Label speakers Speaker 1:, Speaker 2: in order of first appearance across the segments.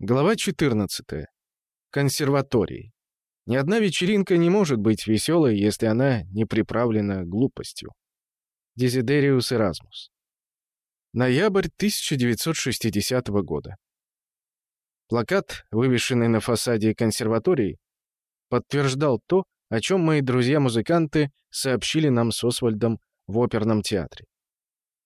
Speaker 1: Глава 14. Консерватории. Ни одна вечеринка не может быть веселой, если она не приправлена глупостью. Дезидериус Эразмус. Ноябрь 1960 года. Плакат, вывешенный на фасаде консерватории, подтверждал то, о чем мои друзья-музыканты сообщили нам с Освальдом в оперном театре.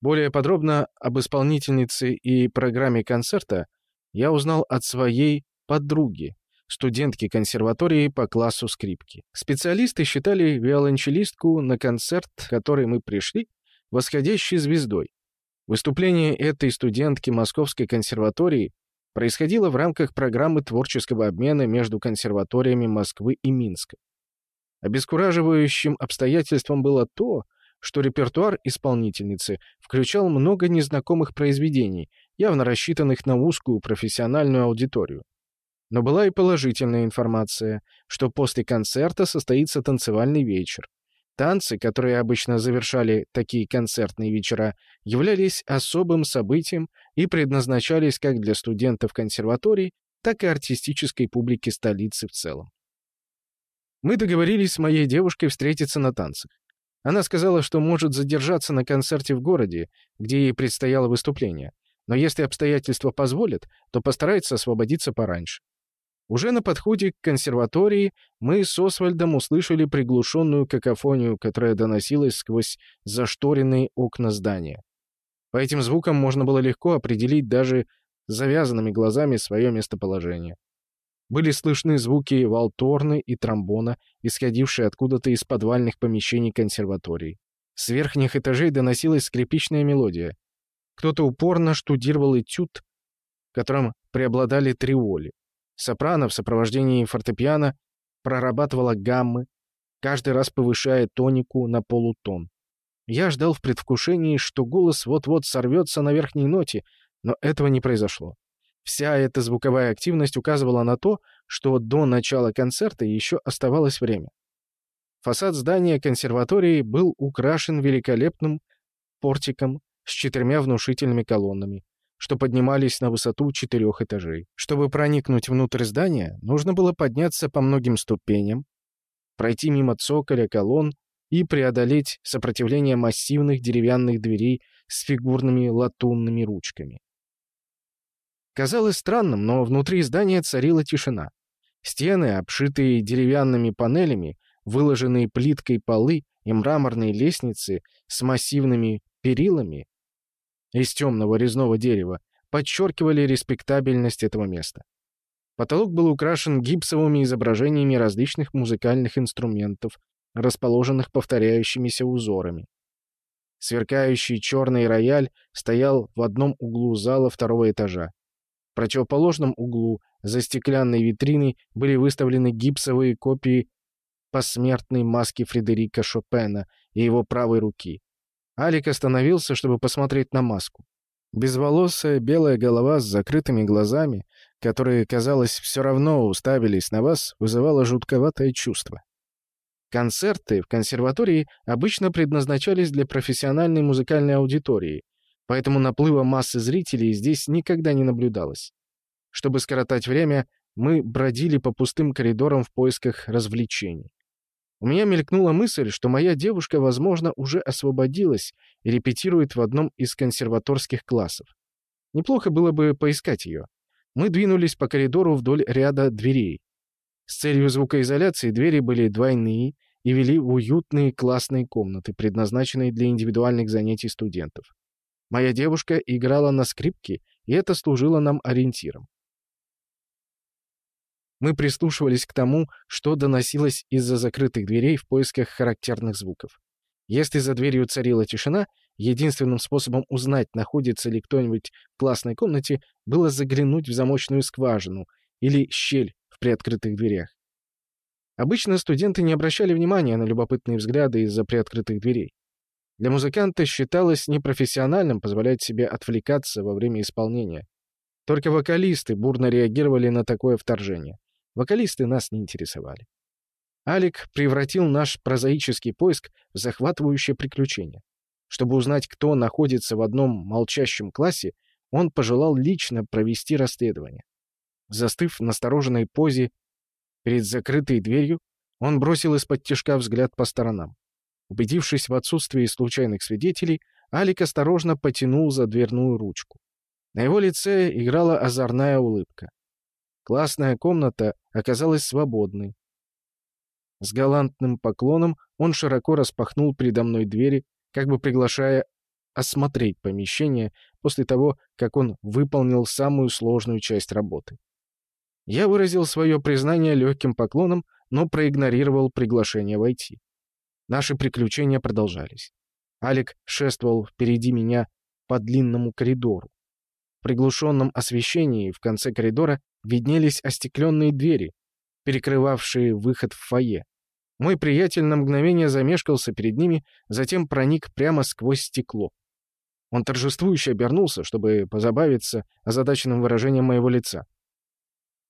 Speaker 1: Более подробно об исполнительнице и программе концерта – я узнал от своей подруги, студентки консерватории по классу скрипки. Специалисты считали виолончелистку на концерт, который мы пришли, восходящей звездой. Выступление этой студентки Московской консерватории происходило в рамках программы творческого обмена между консерваториями Москвы и Минска. Обескураживающим обстоятельством было то, что репертуар исполнительницы включал много незнакомых произведений, явно рассчитанных на узкую профессиональную аудиторию. Но была и положительная информация, что после концерта состоится танцевальный вечер. Танцы, которые обычно завершали такие концертные вечера, являлись особым событием и предназначались как для студентов консерваторий, так и артистической публики столицы в целом. Мы договорились с моей девушкой встретиться на танцах. Она сказала, что может задержаться на концерте в городе, где ей предстояло выступление, но если обстоятельства позволят, то постарается освободиться пораньше. Уже на подходе к консерватории мы с Освальдом услышали приглушенную какофонию, которая доносилась сквозь зашторенные окна здания. По этим звукам можно было легко определить даже завязанными глазами свое местоположение. Были слышны звуки валторны и тромбона, исходившие откуда-то из подвальных помещений консерватории. С верхних этажей доносилась скрипичная мелодия. Кто-то упорно штудировал этюд, в котором преобладали триоли. Сопрано в сопровождении фортепиано прорабатывала гаммы, каждый раз повышая тонику на полутон. Я ждал в предвкушении, что голос вот-вот сорвется на верхней ноте, но этого не произошло. Вся эта звуковая активность указывала на то, что до начала концерта еще оставалось время. Фасад здания консерватории был украшен великолепным портиком с четырьмя внушительными колоннами, что поднимались на высоту четырех этажей. Чтобы проникнуть внутрь здания, нужно было подняться по многим ступеням, пройти мимо цоколя колонн и преодолеть сопротивление массивных деревянных дверей с фигурными латунными ручками. Казалось странным, но внутри здания царила тишина. Стены, обшитые деревянными панелями, выложенные плиткой полы и мраморные лестницы с массивными перилами из темного резного дерева подчеркивали респектабельность этого места. Потолок был украшен гипсовыми изображениями различных музыкальных инструментов, расположенных повторяющимися узорами. Сверкающий черный рояль стоял в одном углу зала второго этажа. В противоположном углу, за стеклянной витриной, были выставлены гипсовые копии посмертной маски Фредерика Шопена и его правой руки. Алик остановился, чтобы посмотреть на маску. Безволосая белая голова с закрытыми глазами, которые, казалось, все равно уставились на вас, вызывала жутковатое чувство. Концерты в консерватории обычно предназначались для профессиональной музыкальной аудитории, поэтому наплыва массы зрителей здесь никогда не наблюдалось. Чтобы скоротать время, мы бродили по пустым коридорам в поисках развлечений. У меня мелькнула мысль, что моя девушка, возможно, уже освободилась и репетирует в одном из консерваторских классов. Неплохо было бы поискать ее. Мы двинулись по коридору вдоль ряда дверей. С целью звукоизоляции двери были двойные и вели в уютные классные комнаты, предназначенные для индивидуальных занятий студентов. Моя девушка играла на скрипке, и это служило нам ориентиром. Мы прислушивались к тому, что доносилось из-за закрытых дверей в поисках характерных звуков. Если за дверью царила тишина, единственным способом узнать, находится ли кто-нибудь в классной комнате, было заглянуть в замочную скважину или щель в приоткрытых дверях. Обычно студенты не обращали внимания на любопытные взгляды из-за приоткрытых дверей. Для музыканта считалось непрофессиональным позволять себе отвлекаться во время исполнения. Только вокалисты бурно реагировали на такое вторжение. Вокалисты нас не интересовали. Алик превратил наш прозаический поиск в захватывающее приключение. Чтобы узнать, кто находится в одном молчащем классе, он пожелал лично провести расследование. Застыв в настороженной позе перед закрытой дверью, он бросил из-под тишка взгляд по сторонам. Убедившись в отсутствии случайных свидетелей, Алик осторожно потянул за дверную ручку. На его лице играла озорная улыбка. Классная комната оказалась свободной. С галантным поклоном он широко распахнул передо мной двери, как бы приглашая осмотреть помещение после того, как он выполнил самую сложную часть работы. Я выразил свое признание легким поклоном, но проигнорировал приглашение войти. Наши приключения продолжались. Алик шествовал впереди меня по длинному коридору. В приглушенном освещении в конце коридора виднелись остекленные двери, перекрывавшие выход в фойе. Мой приятель на мгновение замешкался перед ними, затем проник прямо сквозь стекло. Он торжествующе обернулся, чтобы позабавиться озадаченным выражением моего лица.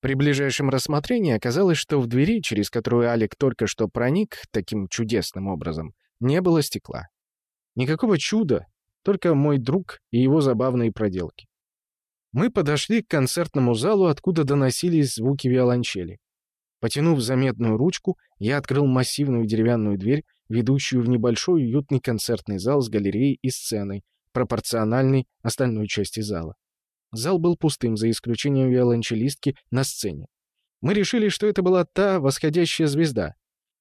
Speaker 1: При ближайшем рассмотрении оказалось, что в двери, через которую Алик только что проник таким чудесным образом, не было стекла. Никакого чуда, только мой друг и его забавные проделки. Мы подошли к концертному залу, откуда доносились звуки виолончели. Потянув заметную ручку, я открыл массивную деревянную дверь, ведущую в небольшой уютный концертный зал с галереей и сценой, пропорциональной остальной части зала. Зал был пустым, за исключением виолончелистки на сцене. Мы решили, что это была та восходящая звезда.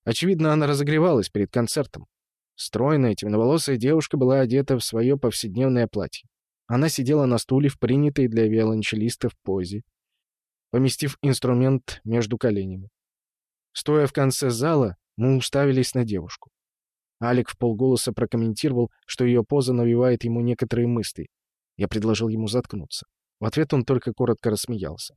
Speaker 1: Очевидно, она разогревалась перед концертом. Стройная, темноволосая девушка была одета в свое повседневное платье. Она сидела на стуле в принятой для виолончелистов позе, поместив инструмент между коленями. Стоя в конце зала, мы уставились на девушку. Алик в полголоса прокомментировал, что ее поза навевает ему некоторые мысли. Я предложил ему заткнуться. В ответ он только коротко рассмеялся.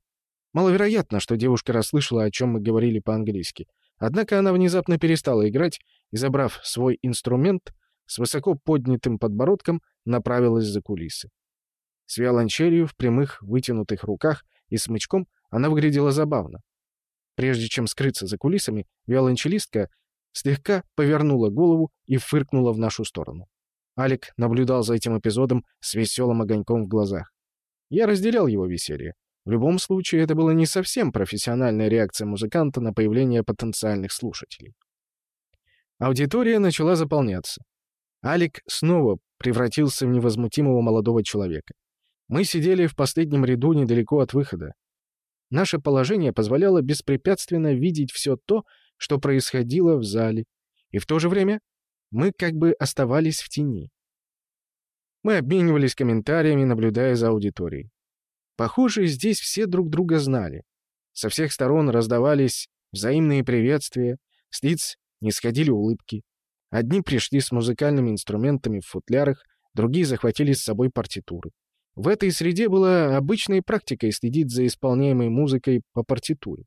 Speaker 1: Маловероятно, что девушка расслышала, о чем мы говорили по-английски. Однако она внезапно перестала играть и, забрав свой инструмент, с высоко поднятым подбородком направилась за кулисы. С виолончелью в прямых вытянутых руках и смычком она выглядела забавно. Прежде чем скрыться за кулисами, виолончелистка слегка повернула голову и фыркнула в нашу сторону. Алик наблюдал за этим эпизодом с веселым огоньком в глазах. Я разделял его веселье. В любом случае, это была не совсем профессиональная реакция музыканта на появление потенциальных слушателей. Аудитория начала заполняться. Алик снова превратился в невозмутимого молодого человека. Мы сидели в последнем ряду недалеко от выхода. Наше положение позволяло беспрепятственно видеть все то, что происходило в зале, и в то же время мы как бы оставались в тени. Мы обменивались комментариями, наблюдая за аудиторией. Похоже, здесь все друг друга знали. Со всех сторон раздавались взаимные приветствия, с лиц не сходили улыбки. Одни пришли с музыкальными инструментами в футлярах, другие захватили с собой партитуры. В этой среде была обычной практикой следить за исполняемой музыкой по партитуре.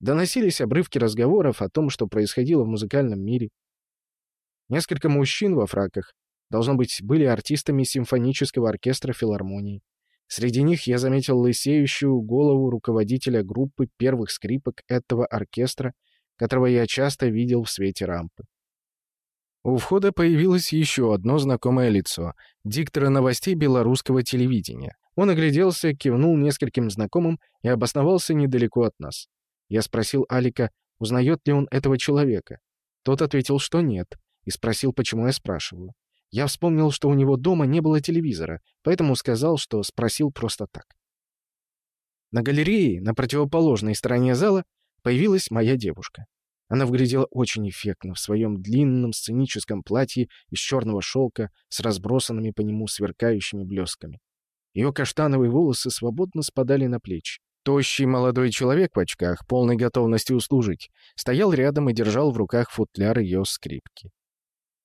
Speaker 1: Доносились обрывки разговоров о том, что происходило в музыкальном мире. Несколько мужчин во фраках, должно быть, были артистами симфонического оркестра филармонии. Среди них я заметил лысеющую голову руководителя группы первых скрипок этого оркестра, которого я часто видел в свете рампы. У входа появилось еще одно знакомое лицо — диктора новостей белорусского телевидения. Он огляделся, кивнул нескольким знакомым и обосновался недалеко от нас. Я спросил Алика, узнает ли он этого человека. Тот ответил, что нет, и спросил, почему я спрашиваю. Я вспомнил, что у него дома не было телевизора, поэтому сказал, что спросил просто так. На галерее, на противоположной стороне зала, появилась моя девушка. Она выглядела очень эффектно в своем длинном сценическом платье из черного шелка с разбросанными по нему сверкающими блесками. Ее каштановые волосы свободно спадали на плечи. Тощий молодой человек в очках, полной готовности услужить, стоял рядом и держал в руках футляр ее скрипки.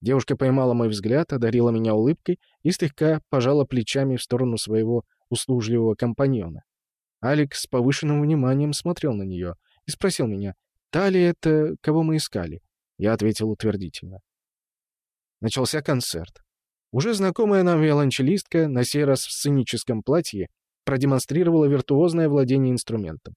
Speaker 1: Девушка поймала мой взгляд, одарила меня улыбкой и слегка пожала плечами в сторону своего услужливого компаньона. Алекс с повышенным вниманием смотрел на нее и спросил меня, Та ли это, кого мы искали? Я ответил утвердительно. Начался концерт. Уже знакомая нам виолончелистка, на сей раз в сценическом платье, продемонстрировала виртуозное владение инструментом.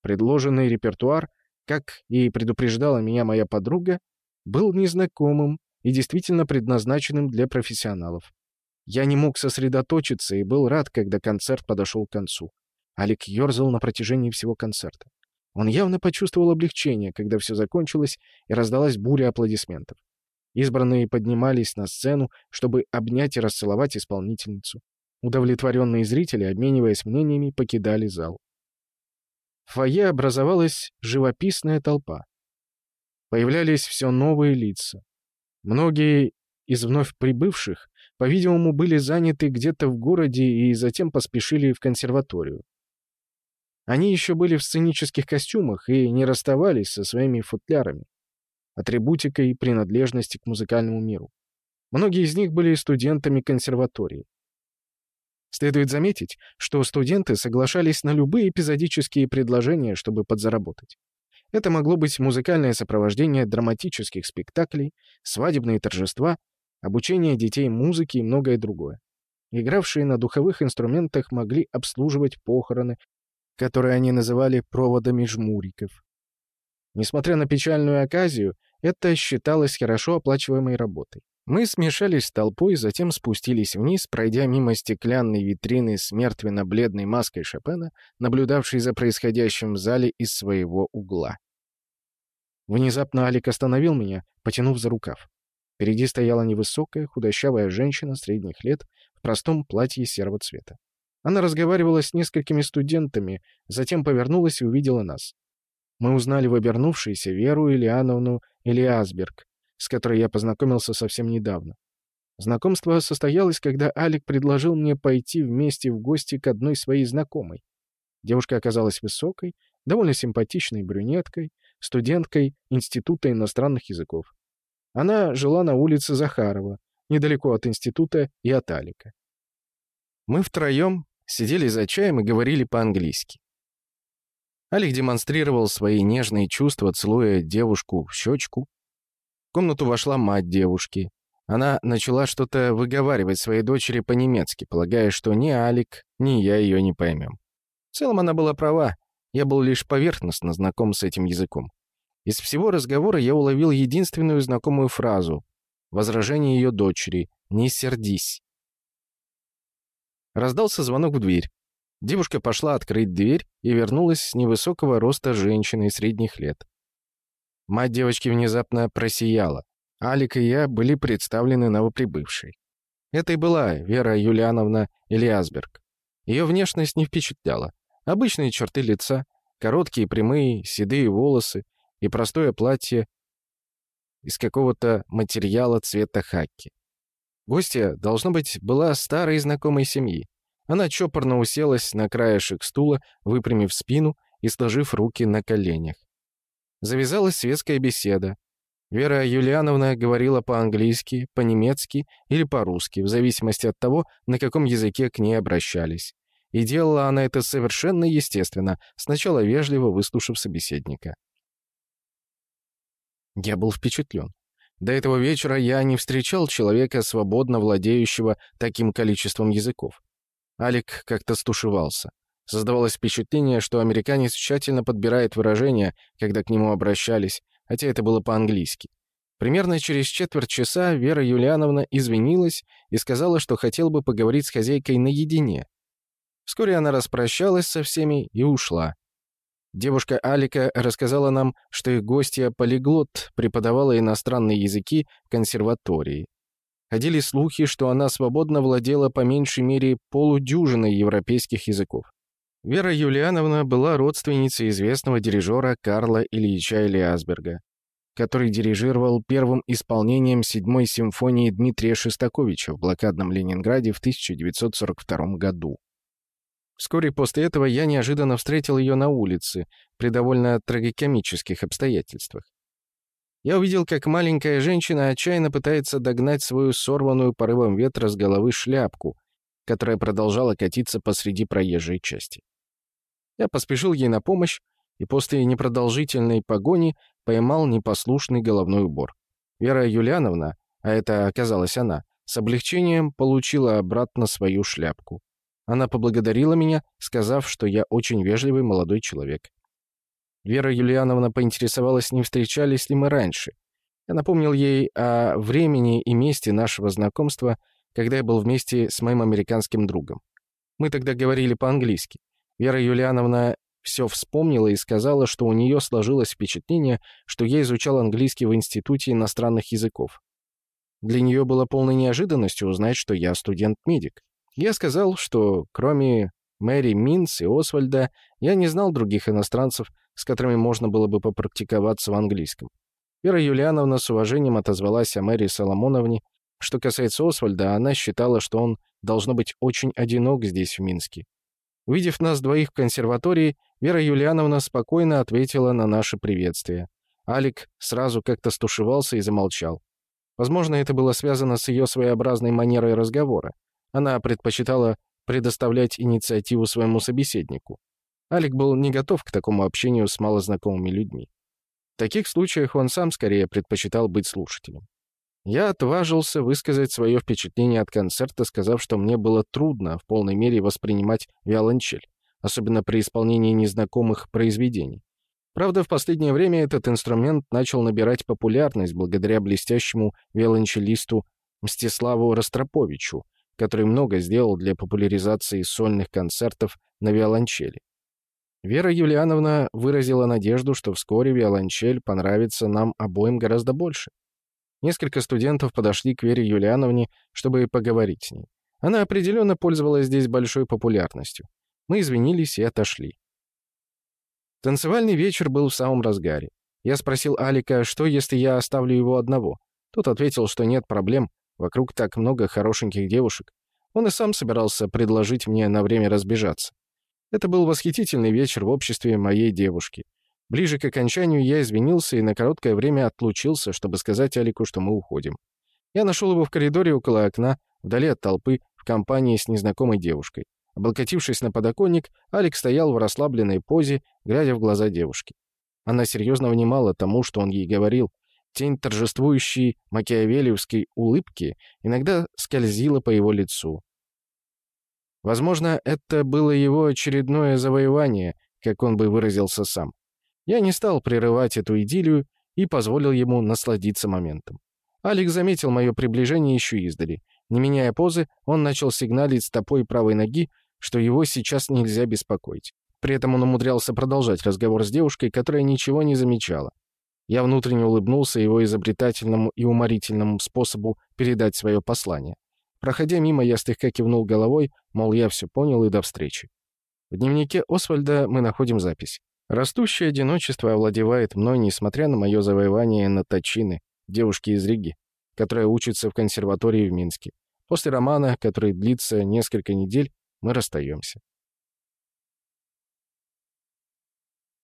Speaker 1: Предложенный репертуар, как и предупреждала меня моя подруга, был незнакомым и действительно предназначенным для профессионалов. Я не мог сосредоточиться и был рад, когда концерт подошел к концу. Алик ерзал на протяжении всего концерта. Он явно почувствовал облегчение, когда все закончилось и раздалась буря аплодисментов. Избранные поднимались на сцену, чтобы обнять и расцеловать исполнительницу. Удовлетворенные зрители, обмениваясь мнениями, покидали зал. В фойе образовалась живописная толпа. Появлялись все новые лица. Многие из вновь прибывших, по-видимому, были заняты где-то в городе и затем поспешили в консерваторию. Они еще были в сценических костюмах и не расставались со своими футлярами, атрибутикой принадлежности к музыкальному миру. Многие из них были студентами консерватории. Следует заметить, что студенты соглашались на любые эпизодические предложения, чтобы подзаработать. Это могло быть музыкальное сопровождение драматических спектаклей, свадебные торжества, обучение детей музыке и многое другое. Игравшие на духовых инструментах могли обслуживать похороны, которые они называли проводами жмуриков. Несмотря на печальную оказию, это считалось хорошо оплачиваемой работой. Мы смешались с толпой, затем спустились вниз, пройдя мимо стеклянной витрины с мертвенно-бледной маской Шопена, наблюдавшей за происходящим в зале из своего угла. Внезапно Алик остановил меня, потянув за рукав. Впереди стояла невысокая, худощавая женщина средних лет в простом платье серого цвета. Она разговаривала с несколькими студентами, затем повернулась и увидела нас. Мы узнали в обернувшейся Веру Ильяновну Элиасберг, с которой я познакомился совсем недавно. Знакомство состоялось, когда Алик предложил мне пойти вместе в гости к одной своей знакомой. Девушка оказалась высокой, довольно симпатичной брюнеткой, студенткой Института иностранных языков. Она жила на улице Захарова, недалеко от института и от Алика. Мы втроем сидели за чаем и говорили по-английски. Алик демонстрировал свои нежные чувства, целуя девушку в щечку, комнату вошла мать девушки. Она начала что-то выговаривать своей дочери по-немецки, полагая, что ни Алик, ни я ее не поймем. В целом она была права, я был лишь поверхностно знаком с этим языком. Из всего разговора я уловил единственную знакомую фразу — возражение ее дочери «Не сердись». Раздался звонок в дверь. Девушка пошла открыть дверь и вернулась с невысокого роста женщиной средних лет. Мать девочки внезапно просияла. Алик и я были представлены новоприбывшей. Это и была Вера Юлиановна Ильясберг. Ее внешность не впечатляла. Обычные черты лица, короткие прямые седые волосы и простое платье из какого-то материала цвета хаки. Гостья, должно быть, была старой знакомой семьи. Она чопорно уселась на краешек стула, выпрямив спину и сложив руки на коленях. Завязалась светская беседа. Вера Юлиановна говорила по-английски, по-немецки или по-русски, в зависимости от того, на каком языке к ней обращались. И делала она это совершенно естественно, сначала вежливо выслушав собеседника. Я был впечатлен. До этого вечера я не встречал человека, свободно владеющего таким количеством языков. Алик как-то стушевался. Создавалось впечатление, что американец тщательно подбирает выражения, когда к нему обращались, хотя это было по-английски. Примерно через четверть часа Вера Юлиановна извинилась и сказала, что хотела бы поговорить с хозяйкой наедине. Вскоре она распрощалась со всеми и ушла. Девушка Алика рассказала нам, что их гостья полиглот преподавала иностранные языки в консерватории. Ходили слухи, что она свободно владела по меньшей мере полудюжиной европейских языков. Вера Юлиановна была родственницей известного дирижера Карла Ильича Элиасберга, который дирижировал первым исполнением седьмой симфонии Дмитрия Шостаковича в блокадном Ленинграде в 1942 году. Вскоре после этого я неожиданно встретил ее на улице, при довольно трагикомических обстоятельствах. Я увидел, как маленькая женщина отчаянно пытается догнать свою сорванную порывом ветра с головы шляпку, которая продолжала катиться посреди проезжей части. Я поспешил ей на помощь, и после непродолжительной погони поймал непослушный головной убор. Вера Юлиановна, а это оказалась она, с облегчением получила обратно свою шляпку. Она поблагодарила меня, сказав, что я очень вежливый молодой человек. Вера Юлиановна поинтересовалась, не встречались ли мы раньше. Я напомнил ей о времени и месте нашего знакомства, когда я был вместе с моим американским другом. Мы тогда говорили по-английски. Вера Юлиановна все вспомнила и сказала, что у нее сложилось впечатление, что я изучал английский в Институте иностранных языков. Для нее было полной неожиданностью узнать, что я студент-медик. Я сказал, что кроме Мэри Минс и Освальда я не знал других иностранцев, с которыми можно было бы попрактиковаться в английском. Вера Юлиановна с уважением отозвалась о Мэри Соломоновне. Что касается Освальда, она считала, что он должно быть очень одинок здесь, в Минске. Увидев нас двоих в консерватории, Вера Юлиановна спокойно ответила на наше приветствие. Алик сразу как-то стушевался и замолчал. Возможно, это было связано с ее своеобразной манерой разговора. Она предпочитала предоставлять инициативу своему собеседнику. Алик был не готов к такому общению с малознакомыми людьми. В таких случаях он сам скорее предпочитал быть слушателем. Я отважился высказать свое впечатление от концерта, сказав, что мне было трудно в полной мере воспринимать виолончель, особенно при исполнении незнакомых произведений. Правда, в последнее время этот инструмент начал набирать популярность благодаря блестящему виолончелисту Мстиславу Ростроповичу, который много сделал для популяризации сольных концертов на виолончели. Вера Юлиановна выразила надежду, что вскоре виолончель понравится нам обоим гораздо больше. Несколько студентов подошли к Вере Юлиановне, чтобы поговорить с ней. Она определенно пользовалась здесь большой популярностью. Мы извинились и отошли. Танцевальный вечер был в самом разгаре. Я спросил Алика, что если я оставлю его одного. Тот ответил, что нет проблем, вокруг так много хорошеньких девушек. Он и сам собирался предложить мне на время разбежаться. Это был восхитительный вечер в обществе моей девушки. Ближе к окончанию я извинился и на короткое время отлучился, чтобы сказать Алику, что мы уходим. Я нашел его в коридоре около окна, вдали от толпы, в компании с незнакомой девушкой. Облокотившись на подоконник, Алик стоял в расслабленной позе, глядя в глаза девушки. Она серьезно внимала тому, что он ей говорил. Тень торжествующей макиавелевской улыбки иногда скользила по его лицу. Возможно, это было его очередное завоевание, как он бы выразился сам. Я не стал прерывать эту идиллию и позволил ему насладиться моментом. Алекс заметил мое приближение еще издали. Не меняя позы, он начал сигналить стопой правой ноги, что его сейчас нельзя беспокоить. При этом он умудрялся продолжать разговор с девушкой, которая ничего не замечала. Я внутренне улыбнулся его изобретательному и уморительному способу передать свое послание. Проходя мимо, я слегка кивнул головой, мол, я все понял и до встречи. В дневнике Освальда мы находим запись. Растущее одиночество овладевает мной, несмотря на мое завоевание на Точины, девушки из Риги, которая учится в консерватории в Минске. После романа, который длится несколько недель, мы расстаемся.